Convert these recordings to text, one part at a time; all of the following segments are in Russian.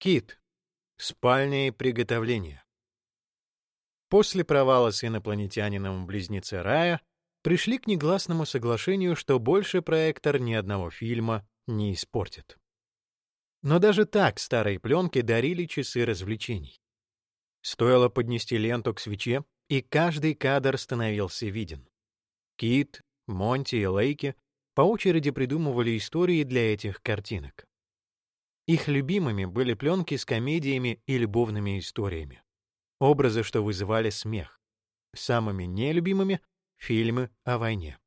Кит. Спальня и приготовление. После провала с инопланетянином близнецы Рая пришли к негласному соглашению, что больше проектор ни одного фильма не испортит. Но даже так старые пленки дарили часы развлечений. Стоило поднести ленту к свече, и каждый кадр становился виден. Кит, Монти и Лейки по очереди придумывали истории для этих картинок. Их любимыми были пленки с комедиями и любовными историями. Образы, что вызывали смех. Самыми нелюбимыми — фильмы о войне.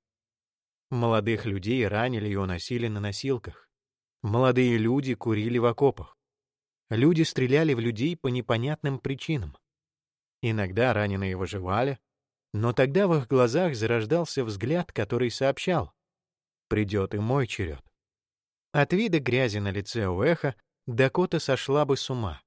Молодых людей ранили и уносили на носилках. Молодые люди курили в окопах. Люди стреляли в людей по непонятным причинам. Иногда раненые выживали, но тогда в их глазах зарождался взгляд, который сообщал придет и мой черед. От вида грязи на лице у Эха Дакота сошла бы с ума.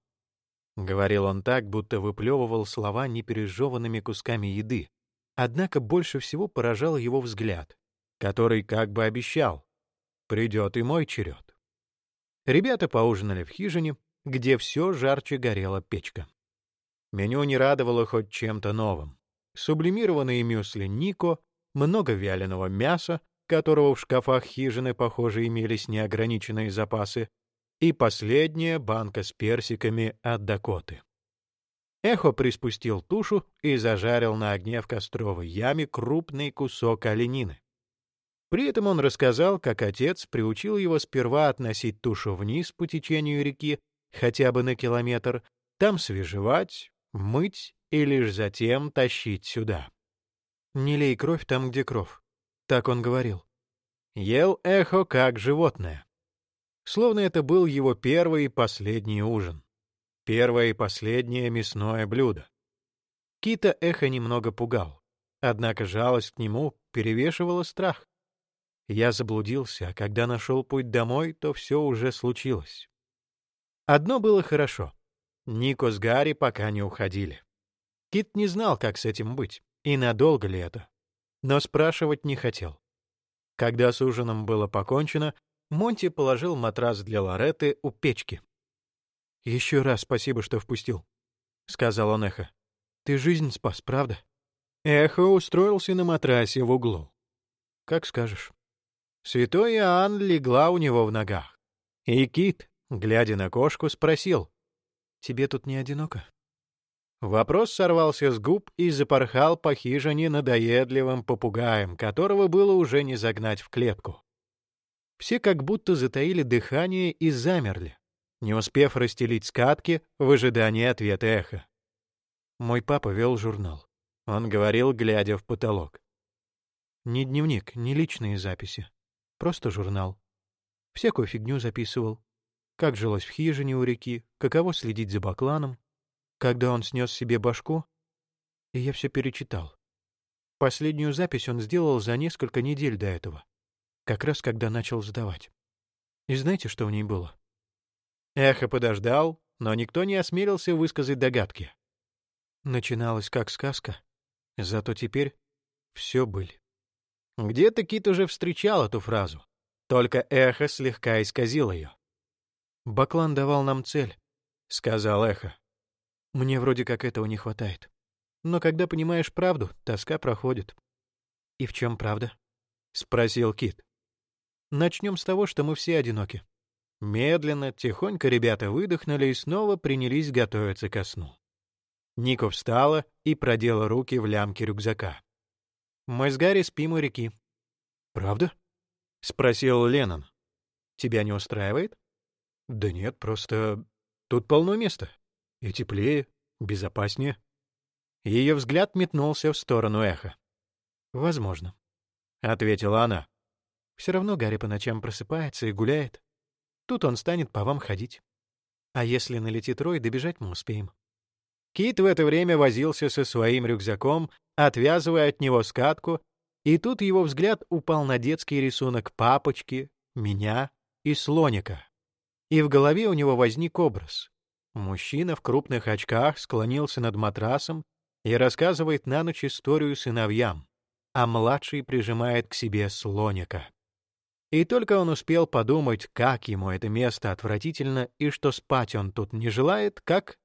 Говорил он так, будто выплевывал слова непережеванными кусками еды. Однако больше всего поражал его взгляд, который как бы обещал «Придет и мой черед». Ребята поужинали в хижине, где все жарче горела печка. Меню не радовало хоть чем-то новым. Сублимированные мюсли Нико, много вяленого мяса, которого в шкафах хижины, похоже, имелись неограниченные запасы, и последняя банка с персиками от Дакоты. Эхо приспустил тушу и зажарил на огне в костровой яме крупный кусок оленины. При этом он рассказал, как отец приучил его сперва относить тушу вниз по течению реки, хотя бы на километр, там свежевать, мыть и лишь затем тащить сюда. «Не лей кровь там, где кровь», так он говорил. Ел эхо как животное. Словно это был его первый и последний ужин. Первое и последнее мясное блюдо. Кита эхо немного пугал. Однако жалость к нему перевешивала страх. Я заблудился, а когда нашел путь домой, то все уже случилось. Одно было хорошо. Нико с Гарри пока не уходили. Кит не знал, как с этим быть, и надолго ли это но спрашивать не хотел. Когда с ужином было покончено, Монти положил матрас для Лоретты у печки. «Еще раз спасибо, что впустил», — сказал он Эхо. «Ты жизнь спас, правда?» Эхо устроился на матрасе в углу. «Как скажешь». Святой Иоанн легла у него в ногах. И Кит, глядя на кошку, спросил, «Тебе тут не одиноко?» Вопрос сорвался с губ и запорхал по хижине надоедливым попугаем, которого было уже не загнать в клетку. Все как будто затаили дыхание и замерли, не успев расстелить скатки в ожидании ответа эха. Мой папа вел журнал. Он говорил, глядя в потолок. Не дневник, не личные записи. Просто журнал. Всякую фигню записывал. Как жилось в хижине у реки, каково следить за бакланом, когда он снес себе башку, и я все перечитал. Последнюю запись он сделал за несколько недель до этого, как раз когда начал сдавать. И знаете, что в ней было? Эхо подождал, но никто не осмелился высказать догадки. Начиналось как сказка, зато теперь все были. Где-то Кит уже встречал эту фразу, только эхо слегка исказило ее. «Баклан давал нам цель», — сказал эхо. Мне вроде как этого не хватает. Но когда понимаешь правду, тоска проходит. И в чем правда? Спросил Кит. Начнем с того, что мы все одиноки. Медленно, тихонько ребята выдохнули и снова принялись готовиться ко сну. Ника встала и продела руки в лямки рюкзака. «Мы с Гарри спим у реки». «Правда?» — спросил Леннон. «Тебя не устраивает?» «Да нет, просто тут полно места. И теплее, безопаснее. Ее взгляд метнулся в сторону эха. «Возможно», — ответила она. «Все равно Гарри по ночам просыпается и гуляет. Тут он станет по вам ходить. А если налетит Рой, добежать мы успеем». Кит в это время возился со своим рюкзаком, отвязывая от него скатку, и тут его взгляд упал на детский рисунок папочки, меня и слоника. И в голове у него возник образ. Мужчина в крупных очках склонился над матрасом и рассказывает на ночь историю сыновьям, а младший прижимает к себе слоника. И только он успел подумать, как ему это место отвратительно и что спать он тут не желает, как...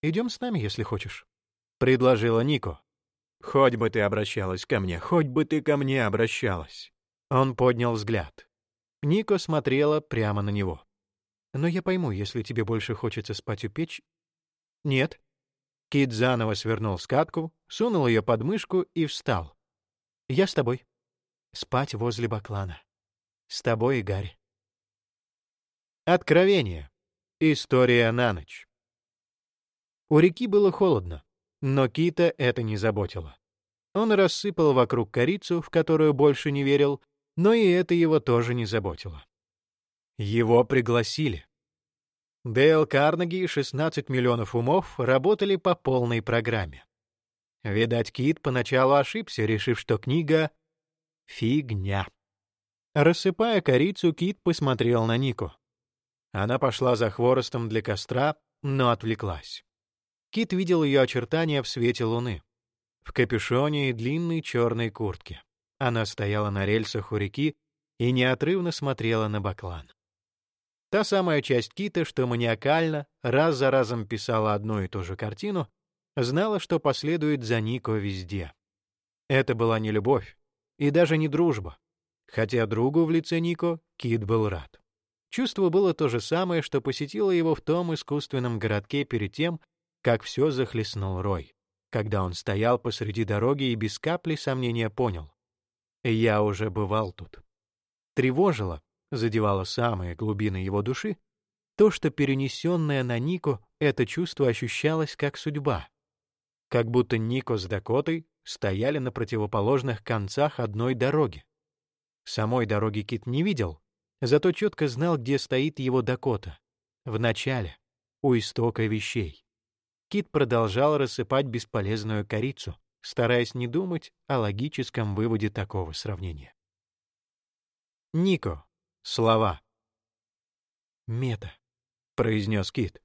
«Идем с нами, если хочешь», — предложила Нико. «Хоть бы ты обращалась ко мне, хоть бы ты ко мне обращалась». Он поднял взгляд. Нико смотрела прямо на него. «Но я пойму, если тебе больше хочется спать у печь...» «Нет». Кит заново свернул скатку, сунул ее под мышку и встал. «Я с тобой. Спать возле баклана. С тобой, Игорь». Откровение. История на ночь. У реки было холодно, но Кита это не заботило. Он рассыпал вокруг корицу, в которую больше не верил, но и это его тоже не заботило. Его пригласили. Дейл Карнеги и 16 миллионов умов работали по полной программе. Видать, Кит поначалу ошибся, решив, что книга — фигня. Рассыпая корицу, Кит посмотрел на Нику. Она пошла за хворостом для костра, но отвлеклась. Кит видел ее очертания в свете луны. В капюшоне и длинной черной куртке. Она стояла на рельсах у реки и неотрывно смотрела на баклан. Та самая часть Кита, что маниакально, раз за разом писала одну и ту же картину, знала, что последует за Нико везде. Это была не любовь и даже не дружба, хотя другу в лице Нико Кит был рад. Чувство было то же самое, что посетило его в том искусственном городке перед тем, как все захлестнул Рой, когда он стоял посреди дороги и без капли сомнения понял. Я уже бывал тут. Тревожило, задевало самые глубины его души, то, что перенесенное на Нико это чувство ощущалось как судьба. Как будто Нико с Дакотой стояли на противоположных концах одной дороги. Самой дороги Кит не видел, зато четко знал, где стоит его Дакота. В начале, у истока вещей. Кит продолжал рассыпать бесполезную корицу, стараясь не думать о логическом выводе такого сравнения. Нико. Слова. «Мета», — произнес Кит.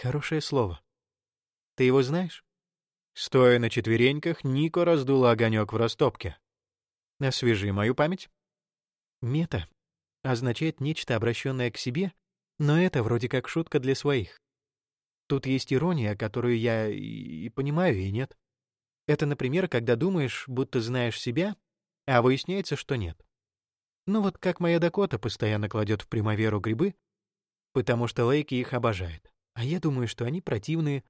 «Хорошее слово. Ты его знаешь?» Стоя на четвереньках, Нико раздула огонек в растопке. «Освежи мою память». «Мета» означает нечто, обращенное к себе, но это вроде как шутка для своих. Тут есть ирония, которую я и понимаю, и нет. Это, например, когда думаешь, будто знаешь себя, а выясняется, что нет. Ну вот как моя Дакота постоянно кладет в примаверу грибы, потому что Лейки их обожает. А я думаю, что они противные,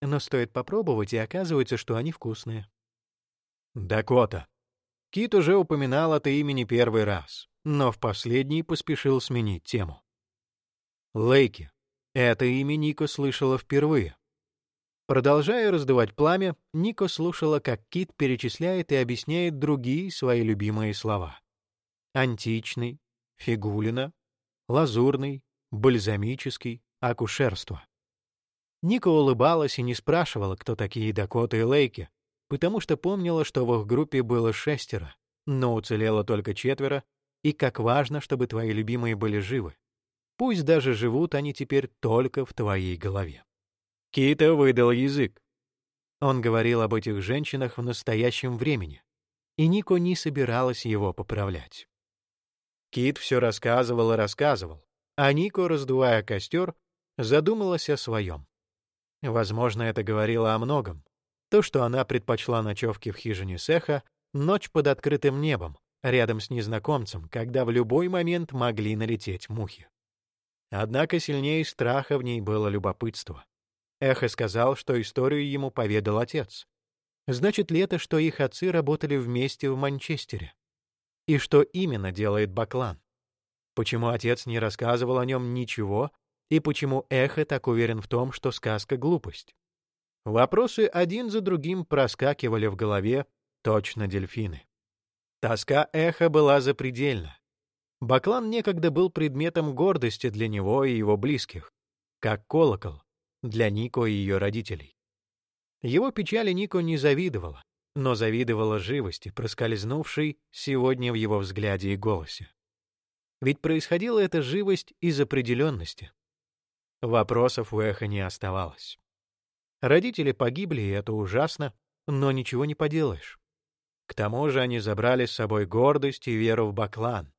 но стоит попробовать, и оказывается, что они вкусные. Дакота. Кит уже упоминал это имя не первый раз, но в последний поспешил сменить тему. Лейки. Это имя Нико слышала впервые. Продолжая раздувать пламя, Нико слушала, как Кит перечисляет и объясняет другие свои любимые слова античный, фигулина, лазурный, бальзамический, акушерство. Ника улыбалась и не спрашивала, кто такие Дакота и Лейки, потому что помнила, что в их группе было шестеро, но уцелело только четверо, и как важно, чтобы твои любимые были живы. Пусть даже живут они теперь только в твоей голове. Кита выдал язык. Он говорил об этих женщинах в настоящем времени, и Нико не собиралась его поправлять. Кит все рассказывал и рассказывал, а Нико, раздувая костер, задумалась о своем. Возможно, это говорило о многом. То, что она предпочла ночевки в хижине Сеха, ночь под открытым небом, рядом с незнакомцем, когда в любой момент могли налететь мухи. Однако сильнее страха в ней было любопытство. Эхо сказал, что историю ему поведал отец. Значит ли это, что их отцы работали вместе в Манчестере? И что именно делает Баклан? Почему отец не рассказывал о нем ничего, и почему Эхо так уверен в том, что сказка — глупость? Вопросы один за другим проскакивали в голове, точно дельфины. Тоска Эхо была запредельна. Баклан некогда был предметом гордости для него и его близких, как колокол для Нико и ее родителей. Его печали Нико не завидовала, но завидовала живости, проскользнувшей сегодня в его взгляде и голосе. Ведь происходила эта живость из определенности. Вопросов у Эха не оставалось. Родители погибли, и это ужасно, но ничего не поделаешь. К тому же они забрали с собой гордость и веру в Баклан.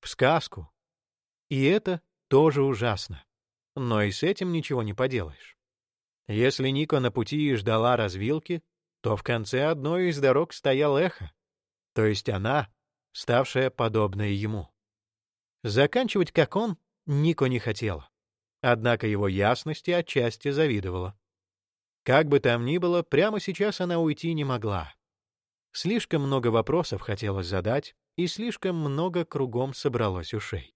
в сказку. И это тоже ужасно. Но и с этим ничего не поделаешь. Если Ника на пути и ждала развилки, то в конце одной из дорог стоял эхо, то есть она, ставшая подобной ему. Заканчивать как он Нико не хотела, однако его ясности отчасти завидовала. Как бы там ни было, прямо сейчас она уйти не могла. Слишком много вопросов хотелось задать, и слишком много кругом собралось ушей.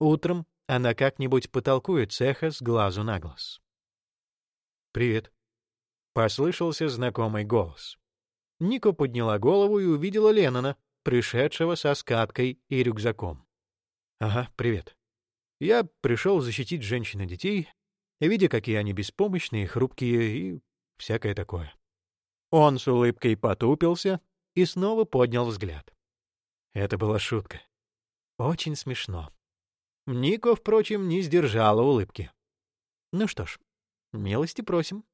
Утром она как-нибудь потолкует цеха с глазу на глаз. «Привет», — послышался знакомый голос. Нико подняла голову и увидела Леннона, пришедшего со скаткой и рюкзаком. «Ага, привет. Я пришел защитить женщин и детей, видя, какие они беспомощные, хрупкие и всякое такое». Он с улыбкой потупился и снова поднял взгляд. Это была шутка. Очень смешно. Нико, впрочем, не сдержала улыбки. Ну что ж, милости просим.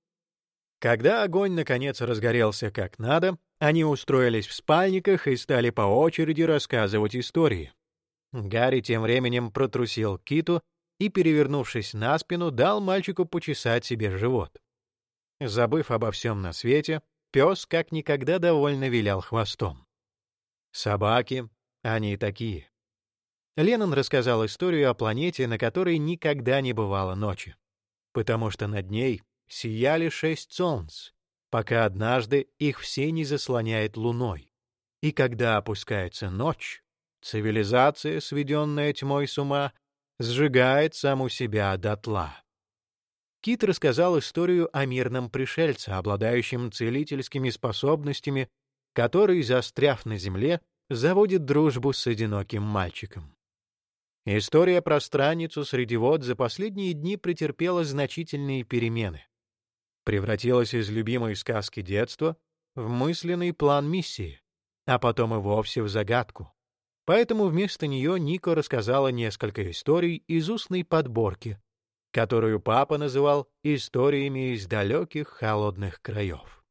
Когда огонь наконец разгорелся как надо, они устроились в спальниках и стали по очереди рассказывать истории. Гарри тем временем протрусил киту и, перевернувшись на спину, дал мальчику почесать себе живот. Забыв обо всем на свете, пес как никогда довольно вилял хвостом. Собаки, они такие. Леннон рассказал историю о планете, на которой никогда не бывало ночи, потому что над ней сияли шесть солнц, пока однажды их все не заслоняет луной. И когда опускается ночь, цивилизация, сведенная тьмой с ума, сжигает саму себя дотла. Кит рассказал историю о мирном пришельце, обладающем целительскими способностями, который, застряв на земле, заводит дружбу с одиноким мальчиком. История про страницу среди вод за последние дни претерпела значительные перемены. Превратилась из любимой сказки детства в мысленный план миссии, а потом и вовсе в загадку. Поэтому вместо нее Нико рассказала несколько историй из устной подборки, которую папа называл историями из далеких холодных краев.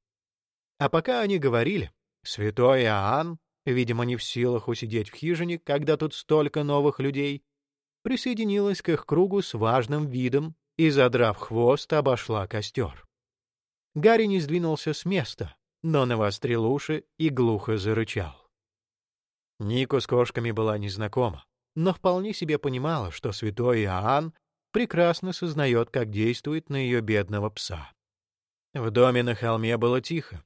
А пока они говорили, святой Иоанн видимо, не в силах усидеть в хижине, когда тут столько новых людей, присоединилась к их кругу с важным видом и, задрав хвост, обошла костер. Гарри не сдвинулся с места, но навострил уши и глухо зарычал. Нико с кошками была незнакома, но вполне себе понимала, что святой Иоанн прекрасно сознает, как действует на ее бедного пса. В доме на холме было тихо.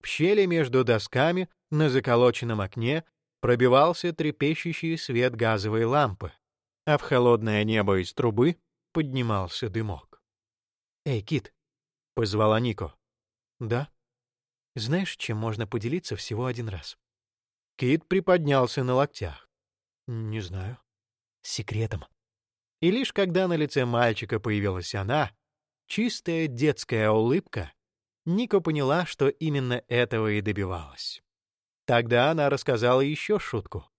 В щели между досками на заколоченном окне пробивался трепещущий свет газовой лампы, а в холодное небо из трубы поднимался дымок. «Эй, Кит!» — позвала Нико. «Да? Знаешь, чем можно поделиться всего один раз?» Кит приподнялся на локтях. «Не знаю. Секретом». И лишь когда на лице мальчика появилась она, чистая детская улыбка, Нико поняла, что именно этого и добивалась. Тогда она рассказала еще шутку.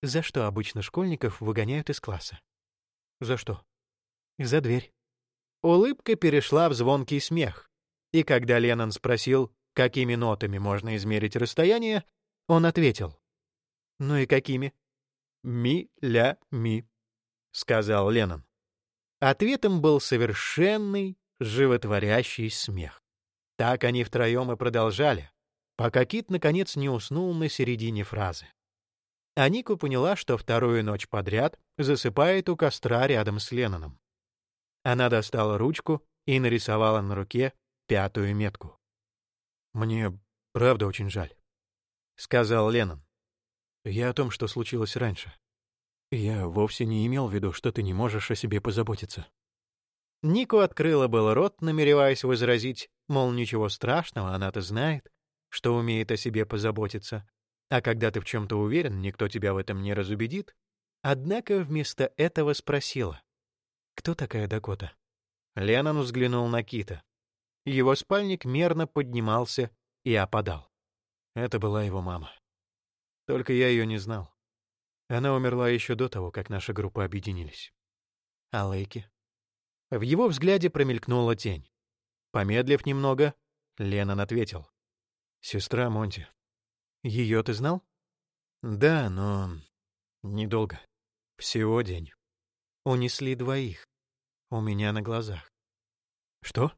За что обычно школьников выгоняют из класса? За что? За дверь. Улыбка перешла в звонкий смех. И когда Леннон спросил, какими нотами можно измерить расстояние, он ответил. «Ну и какими?» «Ми-ля-ми», — сказал Леннон. Ответом был совершенный, животворящий смех. Так они втроем и продолжали, пока Кит наконец не уснул на середине фразы. А Нику поняла, что вторую ночь подряд засыпает у костра рядом с Ленноном. Она достала ручку и нарисовала на руке пятую метку. «Мне правда очень жаль», — сказал Леннон. «Я о том, что случилось раньше. Я вовсе не имел в виду, что ты не можешь о себе позаботиться». Нику открыла был рот, намереваясь возразить, мол, ничего страшного, она-то знает что умеет о себе позаботиться, а когда ты в чем-то уверен, никто тебя в этом не разубедит. Однако вместо этого спросила, «Кто такая Дакота?» Леннон взглянул на Кита. Его спальник мерно поднимался и опадал. Это была его мама. Только я ее не знал. Она умерла еще до того, как наши группы объединились. А Лейки? В его взгляде промелькнула тень. Помедлив немного, Леннон ответил. Сестра Монти. Ее ты знал? Да, но... Недолго. Всего день. Унесли двоих. У меня на глазах. Что?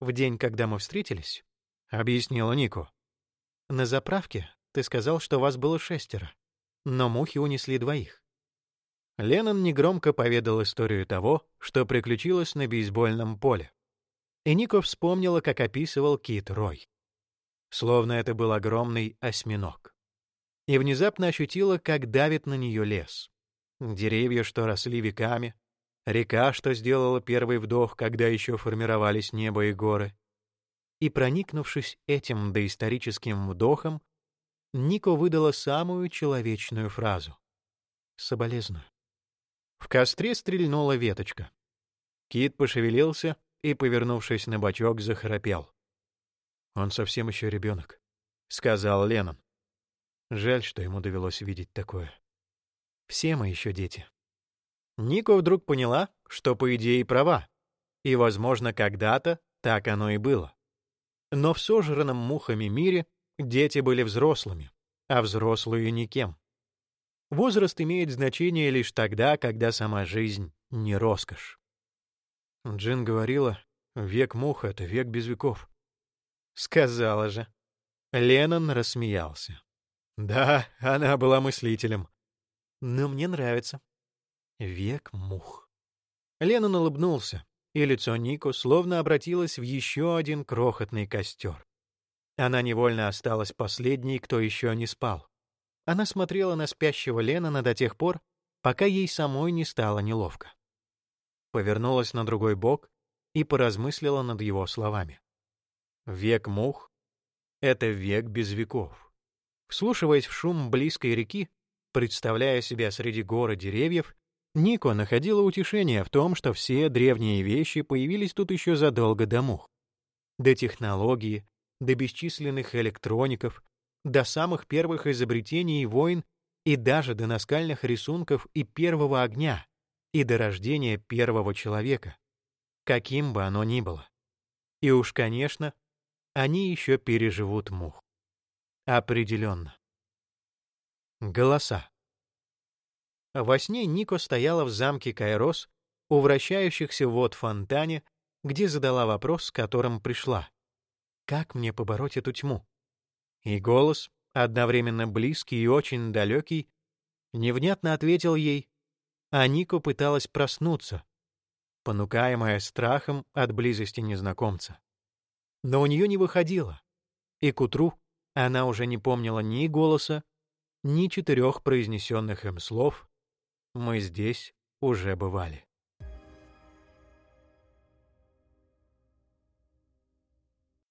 В день, когда мы встретились? Объяснила Нико. На заправке ты сказал, что вас было шестеро, но мухи унесли двоих. Леннон негромко поведал историю того, что приключилось на бейсбольном поле. И Нико вспомнила, как описывал Кит Рой. Словно это был огромный осьминог. И внезапно ощутила, как давит на нее лес. Деревья, что росли веками, река, что сделала первый вдох, когда еще формировались небо и горы. И проникнувшись этим доисторическим вдохом, Нико выдала самую человечную фразу. «Соболезную». В костре стрельнула веточка. Кит пошевелился и, повернувшись на бочок, захрапел. «Он совсем еще ребенок», — сказал Леннон. Жаль, что ему довелось видеть такое. Все мы еще дети. Нико вдруг поняла, что, по идее, права. И, возможно, когда-то так оно и было. Но в сожранном мухами мире дети были взрослыми, а взрослые — никем. Возраст имеет значение лишь тогда, когда сама жизнь не роскошь. Джин говорила, век мух — это век без веков. Сказала же. Леннон рассмеялся. Да, она была мыслителем. Но мне нравится. Век мух. Леннон улыбнулся, и лицо Нико словно обратилось в еще один крохотный костер. Она невольно осталась последней, кто еще не спал. Она смотрела на спящего Леннона до тех пор, пока ей самой не стало неловко. Повернулась на другой бок и поразмыслила над его словами. Век мух — это век без веков. Вслушиваясь в шум близкой реки, представляя себя среди гор деревьев, Нико находила утешение в том, что все древние вещи появились тут еще задолго до мух. До технологии, до бесчисленных электроников, до самых первых изобретений и войн и даже до наскальных рисунков и первого огня, и до рождения первого человека, каким бы оно ни было. И уж, конечно, они еще переживут мух. Определенно. Голоса. Во сне Нико стояла в замке Кайрос у вращающихся вод фонтане, где задала вопрос, с которым пришла. «Как мне побороть эту тьму?» И голос, одновременно близкий и очень далекий, невнятно ответил ей, а Нико пыталась проснуться, понукаемая страхом от близости незнакомца. Но у нее не выходило, и к утру она уже не помнила ни голоса, ни четырех произнесенных им слов, мы здесь уже бывали.